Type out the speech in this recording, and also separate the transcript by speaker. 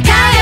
Speaker 1: 別れ